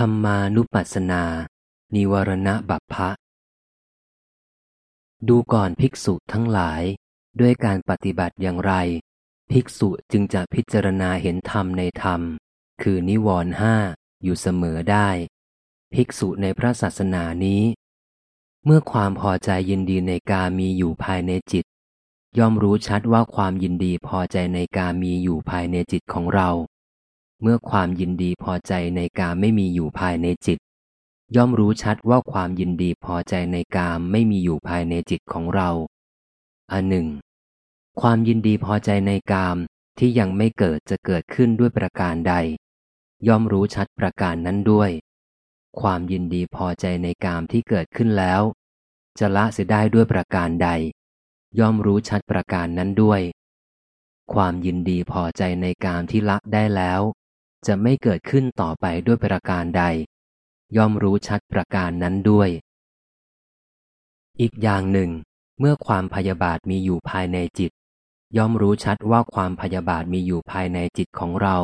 ธรรมานุปัสสนา นิวรณบัพพะ ดูก่อนภิกษุทั้งหลาย ด้วยการปฏิบัติอย่างไร ภิกษุจึงจะพิจารณาเห็นธรรมในธรรม คือนิวรณ์ห้าอยู่เสมอได้ ภิกษุในพระศาสนานี้ เมื่อความพอใจยินดีในกามีอยู่ภายในจิต ย่อมรู้ชัดว่าความยินดีพอใจในกามีอยู่ภายในจิตของเรา เมื่อความยินดีพอใจในกามไม่มีอยู่ภายในจิต ย่อมรู้ชัดว่าความยินดีพอใจในกามไม่มีอยู่ภายในจิตของเรา อันหนึ่ง ความยินดีพอใจในกามที่ยังไม่เกิดจะเกิดขึ้นด้วยประการใด ย่อมรู้ชัดประการนั้นด้วย ความยินดีพอใจในกามที่เกิดขึ้นแล้ว จะละเสียได้ด้วยประการใด ย่อมรู้ชัดประการนั้นด้วย ความยินดีพอใจในกามที่ละได้แล้ว จะไม่เกิดขึ้นต่อไปด้วยประการใด ย่อมรู้ชัดประการนั้นด้วย อีกอย่างหนึ่ง เมื่อความพยาบาทมีอยู่ภายในจิต ย่อมรู้ชัดว่าความพยาบาทมีอยู่ภายในจิตของเรา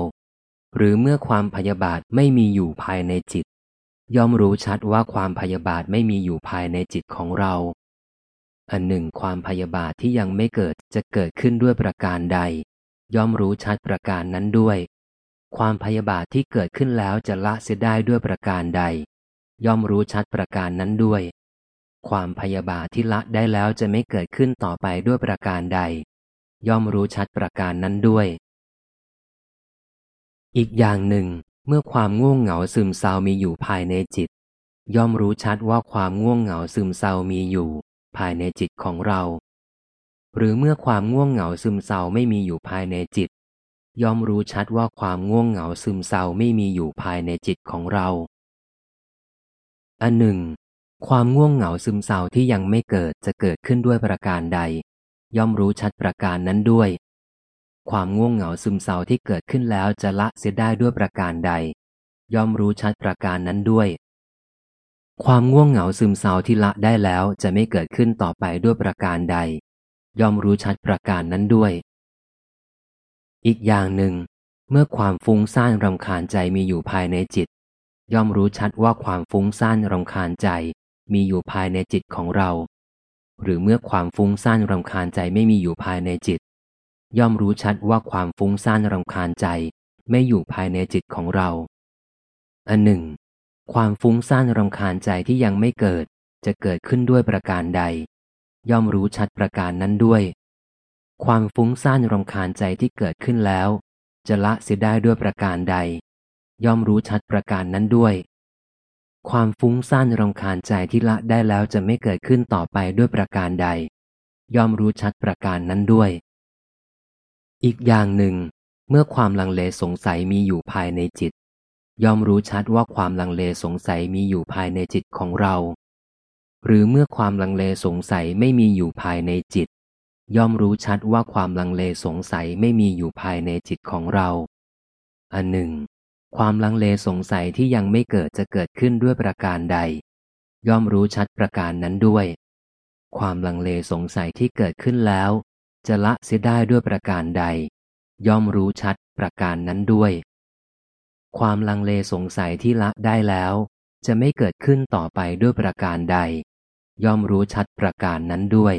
หรือเมื่อความพยาบาทไม่มีอยู่ภายในจิต ย่อมรู้ชัดว่าความพยาบาทไม่มีอยู่ภายในจิตของเรา อันหนึ่ง ความพยาบาทที่ยังไม่เกิดจะเกิดขึ้นด้วยประการใด ย่อมรู้ชัดประการนั้นด้วย ความพยาบาทที่เกิดขึ้นแล้วจะละเสียได้ด้วยประการใด ย่อมรู้ชัดประการนั้นด้วย ความพยาบาทที่ละได้แล้วจะไม่เกิดขึ้นต่อไปด้วยประการใด ย่อมรู้ชัดประการนั้นด้วย อีกอย่างหนึ่ง เมื่อความง่วงเหงาซึมเศร้ามีอยู่ภายในจิต ย่อมรู้ชัดว่าความง่วงเหงาซึมเศร้ามีอยู่ ภายในจิตของเรา หรือเมื่อความง่วงเหงาซึมเศร้าไม่มีอยู่ภายในจิต ย่อมรู้ชัดว่าความง่วงเหงาซึมเศร้าไม่มีอยู่ภายในจิตของเรา อันหนึ่ง ความง่วงเหงาซึมเศร้าที่ยังไม่เกิดจะเกิดขึ้นด้วยประการใด ย่อมรู้ชัดประการนั้นด้วย ความง่วงเหงาซึมเศร้าที่เกิดขึ้นแล้วจะละเสียได้ด้วยประการใด ย่อมรู้ชัดประการนั้นด้วย ความง่วงเหงาซึมเศร้าที่ละได้แล้วจะไม่เกิดขึ้นต่อไปด้วยประการใด ย่อมรู้ชัดประการนั้นด้วย อีกอย่างหนึ่ง เมื่อความฟุ้งซ่านรำคาญใจมีอยู่ภายในจิต ย่อมรู้ชัดว่าความฟุ้งซ่านรำคาญใจมีอยู่ภายในจิตของเรา หรือเมื่อความฟุ้งซ่านรำคาญใจไม่มีอยู่ภายในจิต ย่อมรู้ชัดว่าความฟุ้งซ่านรำคาญใจไม่อยู่ภายในจิตของเรา อันหนึ่ง ความฟุ้งซ่านรำคาญใจที่ยังไม่เกิด จะเกิดขึ้นด้วยประการใด ย่อมรู้ชัดประการนั้นด้วย ความฟุ้งซ่านรำคาญใจที่เกิดขึ้นแล้ว จะละเสียได้ด้วยประการใด ย่อมรู้ชัดประการนั้นด้วย ความฟุ้งซ่านรำคาญใจที่ละได้แล้วจะไม่เกิดขึ้นต่อไปด้วยประการใด ย่อมรู้ชัดประการนั้นด้วย อีกอย่างหนึ่ง เมื่อความลังเลสงสัยมีอยู่ภายในจิต ย่อมรู้ชัดว่าความลังเลสงสัยมีอยู่ภายในจิตของเรา หรือเมื่อความลังเลสงสัยไม่มีอยู่ภายในจิต ย่อมรู้ชัดว่าความลังเลสงสัยไม่มีอยู่ภายในจิตของเรา อันหนึ่ง ความลังเลสงสัยที่ยังไม่เกิดจะเกิดขึ้นด้วยประการใด ย่อมรู้ชัดประการนั้นด้วย ความลังเลสงสัยที่เกิดขึ้นแล้ว จะละเสียได้ด้วยประการใด ย่อมรู้ชัดประการนั้นด้วย ความลังเลสงสัยที่ละได้แล้ว จะไม่เกิดขึ้นต่อไปด้วยประการใด ย่อมรู้ชัดประการนั้นด้วย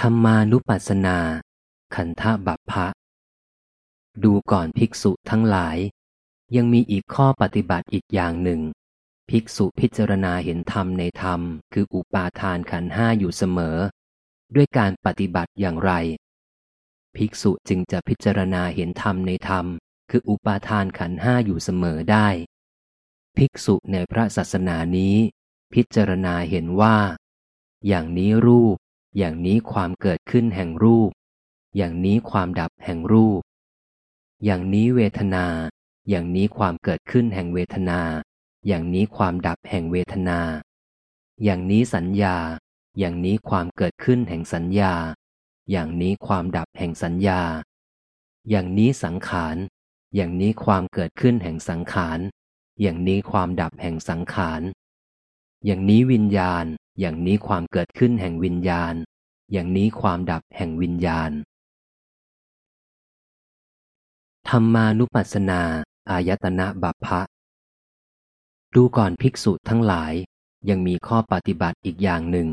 ธรรมานุปัสสนา ขันธบัพพะ ดูก่อนภิกษุทั้งหลาย ยังมีอีกข้อปฏิบัติอีกอย่างหนึ่ง ภิกษุพิจารณาเห็นธรรมในธรรม คืออุปาทานขันห้าอยู่เสมอ ด้วยการปฏิบัติอย่างไร ภิกษุจึงจะพิจารณาเห็นธรรมในธรรม คืออุปาทานขันห้าอยู่เสมอได้ ภิกษุในพระศาสนานี้ พิจารณาเห็นว่า อย่างนี้รูป อย่างนี้ความเกิดขึ้นแห่งรูป อย่างนี้ความดับแห่งรูป อย่างนี้เวทนา อย่างนี้ความเกิดขึ้นแห่งเวทนา อย่างนี้ความดับแห่งเวทนา อย่างนี้สัญญา อย่างนี้ความเกิดขึ้นแห่งสัญญา อย่างนี้ความดับแห่งสัญญา อย่างนี้สังขาร อย่างนี้ความเกิดขึ้นแห่งสังขาร อย่างนี้ความดับแห่งสังขาร อย่างนี้วิญญาณ อย่างนี้ความเกิดขึ้นแห่งวิญญาณ อย่างนี้ความดับแห่งวิญญาณ ธรรมานุปัสสนา อายตนะบัพพะ ดูก่อนภิกษุทั้งหลาย ยังมีข้อปฏิบัติอีกอย่างหนึ่ง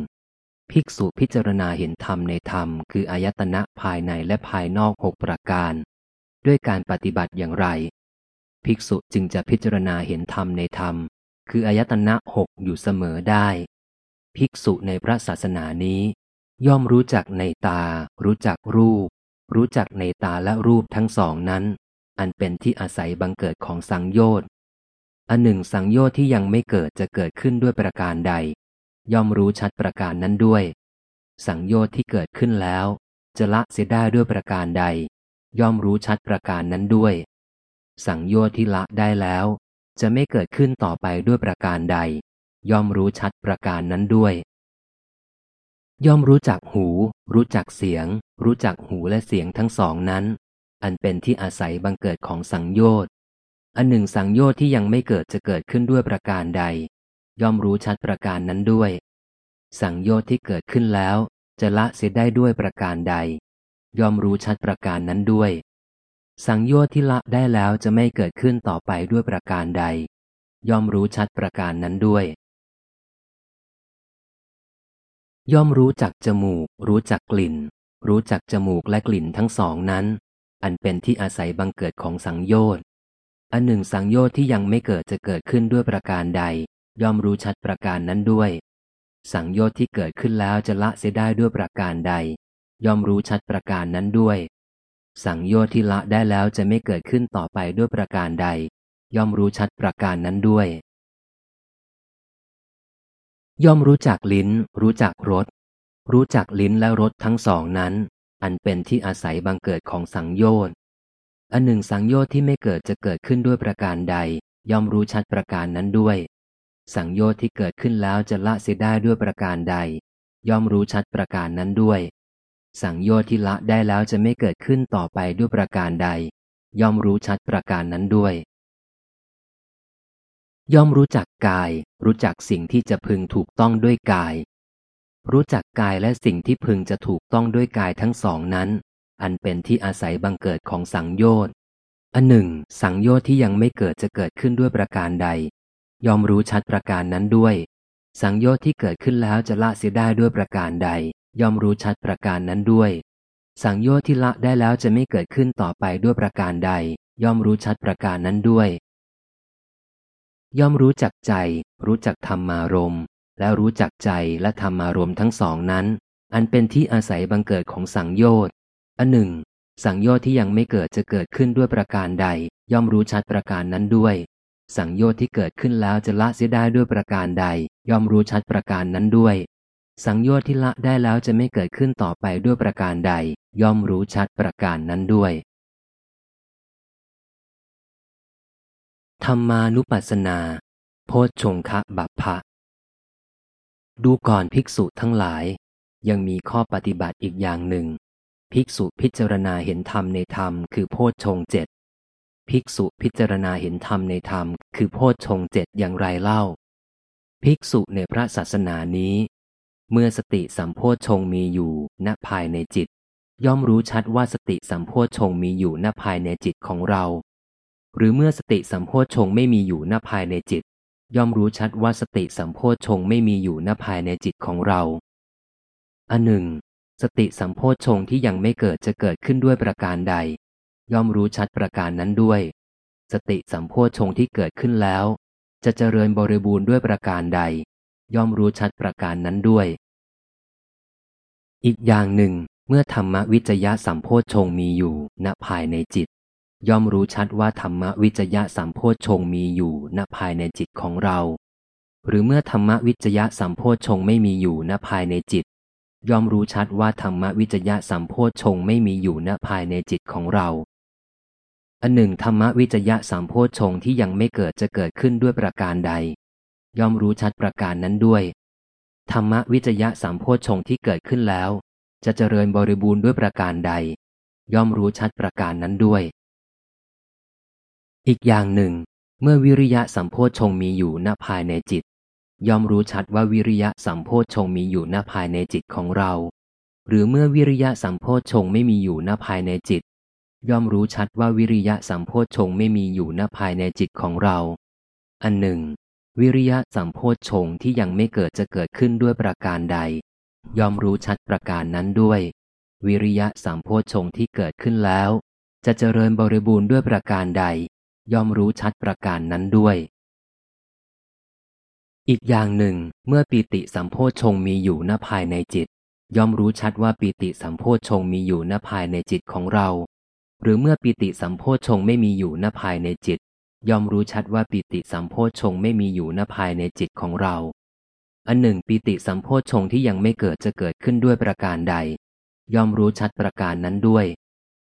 ภิกษุพิจารณาเห็นธรรมในธรรม คืออายตนะภายในและภายนอกหกประการ ด้วยการปฏิบัติอย่างไร ภิกษุจึงจะพิจารณาเห็นธรรมในธรรม คืออายตนะหกอยู่เสมอได้ ภิกษุในพระศาสนานี้ ย่อมรู้จักในตา รู้จักรูป รู้จักในตาและรูปทั้งสองนั้น อันเป็นที่อาศัยบังเกิดของสังโยชน์อันหนึ่งสังโยชน์ที่ยังไม่เกิดจะเกิดขึ้นด้วยประการใด ย่อมรู้ชัดประการนั้นด้วย สังโยชน์ที่เกิดขึ้นแล้ว จะละเสียได้ด้วยประการใด ย่อมรู้ชัดประการนั้นด้วย สังโยชน์ที่ละได้แล้ว จะไม่เกิดขึ้นต่อไปด้วยประการใด ย่อมรู้ชัดประการนั้นด้วย ย่อมรู้จักหู รู้จักเสียง รู้จักหูและเสียงทั้งสองนั้น อันเป็นที่อาศัยบังเกิดของสังโยชน์อันหนึ่งสังโยชน์ที่ยังไม่เกิดจะเกิดขึ้นด้วยประการใด ย่อมรู้ชัดประการนั้นด้วย สังโยชน์ที่เกิดขึ้นแล้ว จะละเสียได้ด้วยประการใด ย่อมรู้ชัดประการนั้นด้วย สังโยชน์ที่ละได้แล้วจะไม่เกิดขึ้นต่อไปด้วยประการใด ย่อมรู้ชัดประการนั้นด้วย ย่อมรู้จักจมูก รู้จักกลิ่น รู้จักจมูกและกลิ่นทั้งสองนั้น อันเป็นที่อาศัยบังเกิดของสังโยชน์อันหนึ่งสังโยชน์ที่ยังไม่เกิดจะเกิดขึ้นด้วยประการใด ย่อมรู้ชัดประการนั้นด้วย สังโยชน์ที่เกิดขึ้นแล้วจะละเสียได้ด้วยประการใด ย่อมรู้ชัดประการนั้นด้วย สังโยชน์ที่ละได้แล้วจะไม่เกิดขึ้นต่อไปด้วยประการใด ย่อมรู้ชัดประการนั้นด้วย ย่อมรู้จักลิ้น รู้จักรสรู้จักลิ้นและรสทั้งสองนั้น อันเป็นที่อาศัยบังเกิดของสังโยชน์อันหนึ่งสังโยชน์ที่ไม่เกิดจะเกิดขึ้นด้วยประการใด ย่อมรู้ชัดประการนั้นด้วย สังโยชน์ที่เกิดขึ้นแล้วจะละเสียได้ด้วยประการใด ย่อมรู้ชัดประการนั้นด้วย สังโยชน์ที่ละได้แล้วจะไม่เกิดขึ้นต่อไปด้วยประการใด ย่อมรู้ชัดประการนั้นด้วย ย่อมรู้จักกาย รู้จักสิ่งที่จะพึงถูกต้องด้วยกาย รู้จักกายและสิ่งที่พึงจะถูกต้องด้วยกายทั้งสองนั้น อันเป็นที่อาศัยบังเกิดของสังโยชน์อันหนึ่ง สังโยชน์ที่ยังไม่เกิดจะเกิดขึ้นด้วยประการใด ย่อมรู้ชัดประการนั้นด้วย สังโยชน์ที่เกิดขึ้นแล้วจะละเสียได้ด้วยประการใด ย่อมรู้ชัดประการนั้นด้วย สังโยชน์ที่ละได้แล้วจะไม่เกิดขึ้นต่อไปด้วยประการใด ย่อมรู้ชัดประการนั้นด้วย ย่อมรู้จักใจ รู้จักธรรมารมและรู้จักใจและธรรมารมทั้งสองนั้น อันเป็นที่อาศัยบังเกิดของสังโยชน์อันหนึ่ง สังโยชน์ที่ยังไม่เกิดจะเกิดขึ้นด้วยประการใด ย่อมรู้ชัดประการนั้นด้วย สังโยชน์ที่เกิดขึ้นแล้วจะละเสียได้ด้วยประการใด ย่อมรู้ชัดประการนั้นด้วย สังโยชน์ที่ละได้แล้วจะไม่เกิดขึ้นต่อไปด้วยประการใด ย่อมรู้ชัดประการนั้นด้วย ธรรมานุปัสสนา โพชฌงคะบัพพะ ดูก่อนภิกษุทั้งหลาย ยังมีข้อปฏิบัติอีกอย่างหนึ่ง ภิกษุพิจารณาเห็นธรรมในธรรมคือโพชฌงเจ็ดภิกษุพิจารณาเห็นธรรมในธรรม คือโพชฌงเจ็ดอย่างไรเล่า ภิกษุในพระศาสนานี้ เมื่อสติสัมโพชฌงมีอยู่ณภายในจิต ย่อมรู้ชัดว่าสติสัมโพชฌงมีอยู่ณภายในจิตของเรา หรือเมื่อสติสัมโพชฌงไม่มีอยู่ณภายในจิต ย่อมรู้ชัดว่าสติสัมโพชฌงไม่มีอยู่ณภายในจิตของเราอันหนึ่ง สติสัมโพชงที่ยังไม่เกิดจะเกิดขึ้นด้วยประการใด ย่อมรู้ชัดประการนั้นด้วย สติสัมโพชงที่เกิดขึ้นแล้ว จะเจริญบริบูรณ์ด้วยประการใด ย่อมรู้ชัดประการนั้นด้วย อีกอย่างหนึ่ง เมื่อธรรมวิจยะสัมโพชงมีอยู่ ณภายในจิต ย่อมรู้ชัดว่าธรรมวิจยะสัมโพชงมีอยู่ ณภายในจิตของเรา หรือเมื่อธรรมวิจยะสัมโพชงไม่มีอยู่ ณภายในจิต ย่อมรู้ชัดว่าธรรมวิจยะสัมโพชงไม่มีอยู่ ณภายในจิตของเราอันหนึ่งธรรมวิจยะสัมโพชงที่ยังไม่เกิดจะเกิดขึ้นด้วยประการใด ย่อมรู้ชัดประการนั้นด้วย ธรรมวิจยะสัมโพชงที่เกิดขึ้นแล้ว จะเจริญบริบูรณ์ด้วยประการใด ย่อมรู้ชัดประการนั้นด้วย อีกอย่างหนึ่ง เมื่อวิริยะสัมโพชงมีอยู่ณภายในจิต ย่อมรู้ชัดว่าวิริยะสัมโพชงมีอยู่หน้าภายในจิตของเรา หรือเมื่อวิริยะสัมโพชงไม่มีอยู่หน้าภายในจิต ย่อมรู้ชัดว่าวิริยะสัมโพชงไม่มีอยู่ณภายในจิตของเรา อันหนึ่ง วิริยะสัมโพชงที่ยังไม่เกิดจะเกิดขึ้นด้วยประการใด ย่อมรู้ชัดประการนั้นด้วย วิริยะสัมโพชงที่เกิดขึ้นแล้ว จะเจริญบริบูรณ์ด้วยประการใด ย่อมรู้ชัดประการนั้นด้วย อีกอย่างหนึ่ง เมื่อปีติสัมโพชงมีอยู่ณภายในจิต ย่อมรู้ชัดว่าปีติสัมโพชงมีอยู่ณภายในจิตของเรา หรือเมื่อปิติสัมโพชงไม่มีอยู่ณภายในจิต ย่อมรู้ชัดว่าปิติสัมโพชงไม่มีอยู่ณภายในจิตของเรา อันหนึ่งปิติสัมโพชงที่ยังไม่เกิดจะเกิดขึ้นด้วยประการใด ย่อมรู้ชัดประการนั้นด้วย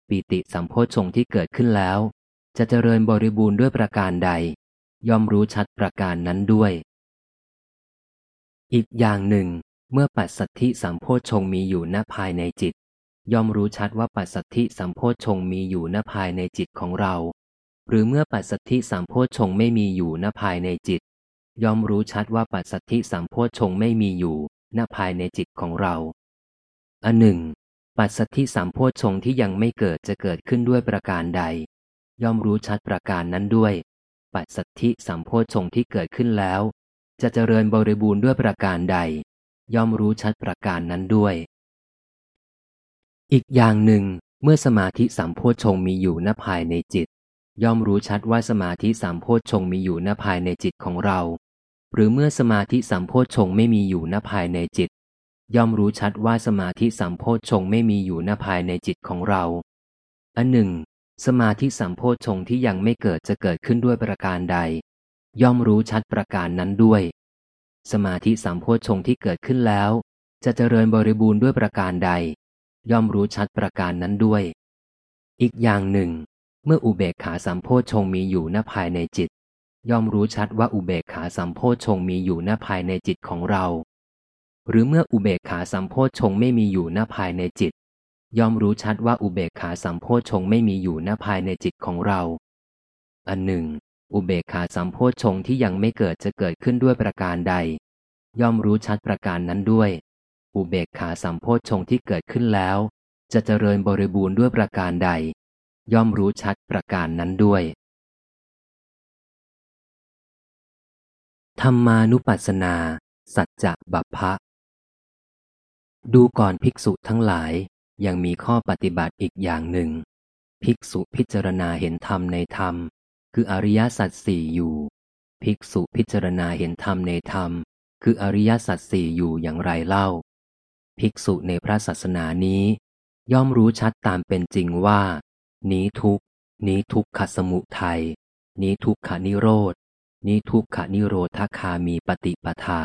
ปิติสัมโพชงที่เกิดขึ้นแล้ว จะเจริญบริบูรณ์ด้วยประการใด ย่อมรู้ชัดประการนั้นด้วย อีกอย่างหนึ่ง เมื่อปัสสัทธิสัมโพชงมีอยู่ณภายในจิต ย่อมรู้ชัดว่าปัสสัทธิสัมโพชงมีอยู่ณภายในจิตของเรา หรือเมื่อปัสสัทธิสัมโพชงไม่มีอยู่ณภายในจิต ย่อมรู้ชัดว่าปัสสัทธิสัมโพชงไม่มีอยู่ณภายในจิตของเรา อันหนึ่ง ปัสสัทธิสัมโพชงที่ยังไม่เกิดจะเกิดขึ้นด้วยประการใด ย่อมรู้ชัดประการนั้นด้วย ปัสสัทธิสัมโพชงที่เกิดขึ้นแล้ว จะเจริญบริบูรณ์ด้วยประการใด ย่อมรู้ชัดประการนั้นด้วย อีกอย่างหนึ่ง เมื่อสมาธิสัมโพชงมีอยู่ณภายในจิต ย่อมรู้ชัดว่าสมาธิสัมโพชงมีอยู่ณภายในจิตของเรา หรือเมื่อสมาธิสัมโพชงไม่มีอยู่ณภายในจิต ย่อมรู้ชัดว่าสมาธิสัมโพชงไม่มีอยู่ณภายในจิตของเราอันหนึ่ง สมาธิสัมโพชงที่ยังไม่เกิดจะเกิดขึ้นด้วยประการใด ย่อมรู้ชัดประการนั้นด้วย สมาธิสัมโพชงที่เกิดขึ้นแล้ว จะเจริญบริบูรณ์ด้วยประการใด ย่อมรู้ชัดประการนั้นด้วย อีกอย่างหนึ่ง เมื่ออุเบกขาสัมโพชงมีอยู่ณภายในจิต ย่อมรู้ชัดว่าอุเบกขาสัมโพชงมีอยู่ณภายในจิตของเรา หรือเมื่ออุเบกขาสัมโพชงไม่มีอยู่ณภายในจิต ย่อมรู้ชัดว่าอุเบกขาสัมโพชงไม่มีอยู่ณภายในจิตของเรา อันหนึ่ง อุเบกขาสัมโพชงที่ยังไม่เกิดจะเกิดขึ้นด้วยประการใด ย่อมรู้ชัดประการนั้นด้วย อุเบกขาสัมโพชงที่เกิดขึ้นแล้ว จะเจริญบริบูรณ์ด้วยประการใด ย่อมรู้ชัดประการนั้นด้วย ธรรมานุปัสสนา สัจจะบัพพะ ดูก่อนภิกษุทั้งหลายยังมีข้อปฏิบัติอีกอย่างหนึ่ง ภิกษุพิจารณาเห็นธรรมในธรรม คืออริยสัจสี่อยู่ ภิกษุพิจารณาเห็นธรรมในธรรม คืออริยสัจสี่อยู่อย่างไรเล่า ภิกษุในพระศาสนานี้ ย่อมรู้ชัดตามเป็นจริงว่า นี้ทุกนี้ทุกขสมุทัยนี้ทุกขานิโรดนี้ทุกขานิโรธคามีปฏิปทา